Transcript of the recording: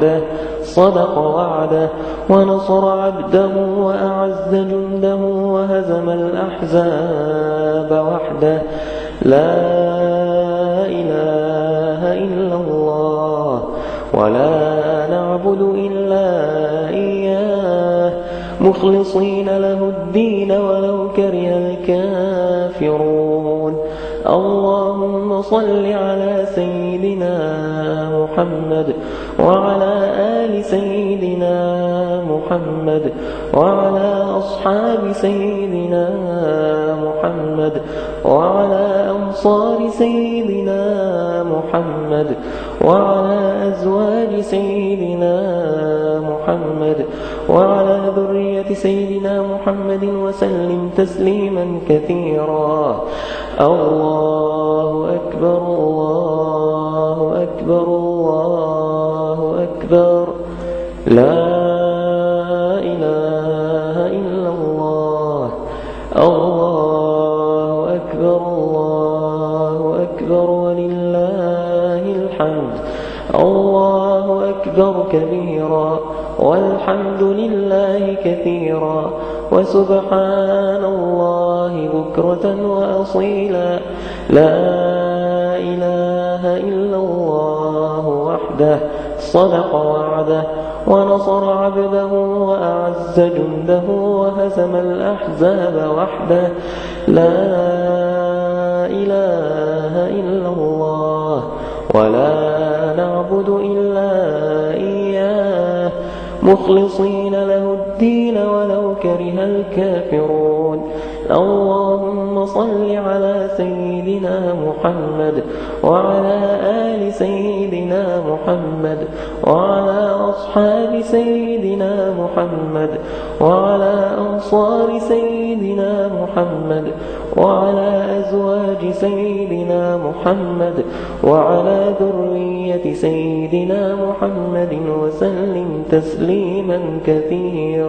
وحده صدق وعده ونصر عبده وأعز جنده وهزم الأحزاب وحده. لا إله إلا الله ولا نعبد إلا إياه. مخلصين له الدين ولو كره الكافرون. اللهم صل على سيدنا محمد وعلى آل سيدنا محمد وعلى أصحاب سيدنا محمد وعلى أنصار سيدنا محمد وعلى أزواج سيدنا محمد وعلى ذرية سيدنا محمد وسلم تسليما كثيرا. الله أكبر الله أكبر الله أكبر. لا إله الحمد الله أكبر كبيرا والحمد لله كثيرا وسبحان الله بكرة وأصيلا. لا إله إلا الله وحده صدق وعده ونصر عبده وأعز جنده وهزم الأحزاب وحده. لا إله إلا الله ولا نعبد إلا إياه. مخلصين له الدين ولو كره الكافرون. اللهم صل على سيدنا محمد وعلى آل سيدنا محمد وعلى أصحاب سيدنا محمد وعلى أنصار سيدنا محمد وعلى أزواج سيدنا محمد وعلى ذرية سيدنا محمد وسلم تسليما كثيرا.